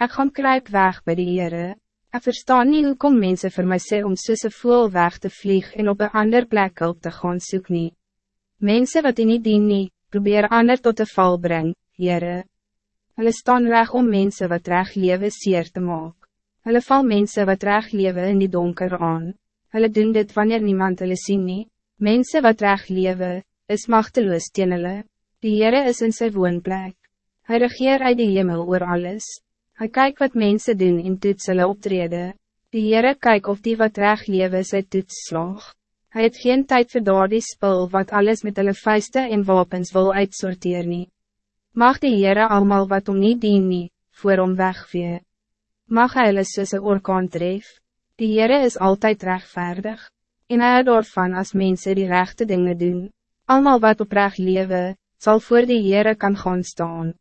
Ik gaan kruip weg bij de Heere. Ik verstaan niet hoe kom mensen voor mij sê om een voel weg te vliegen en op een ander plek hulp te gaan soek nie. Mensen wat die niet dien nie, probeer ander tot de val breng, Heere. Hulle staan reg om mensen wat reg lewe seer te maak. Hulle val mensen wat reg lewe in die donker aan. Hulle doen dit wanneer niemand hulle sien nie. Mensen wat reg lewe, is machteloos teen hulle. Die Heere is in sy woonplek. Hij regeer uit die hemel oor alles. Hij kijkt wat mensen doen in toets hulle optrede. Die Heere kyk of die wat reg lewe sy toets slag. Hy het geen tijd vir daardie spul wat alles met hulle vuiste en wapens wil uitsorteer nie. Mag die Heere allemaal wat om niet dien nie, voor om wegvee. Mag hy hulle soos een orkaan tref. Die Heere is altijd rechtvaardig. En hy het van als mensen die rechte dingen doen. Allemaal wat oprecht lewe, zal voor die Heere kan gaan staan.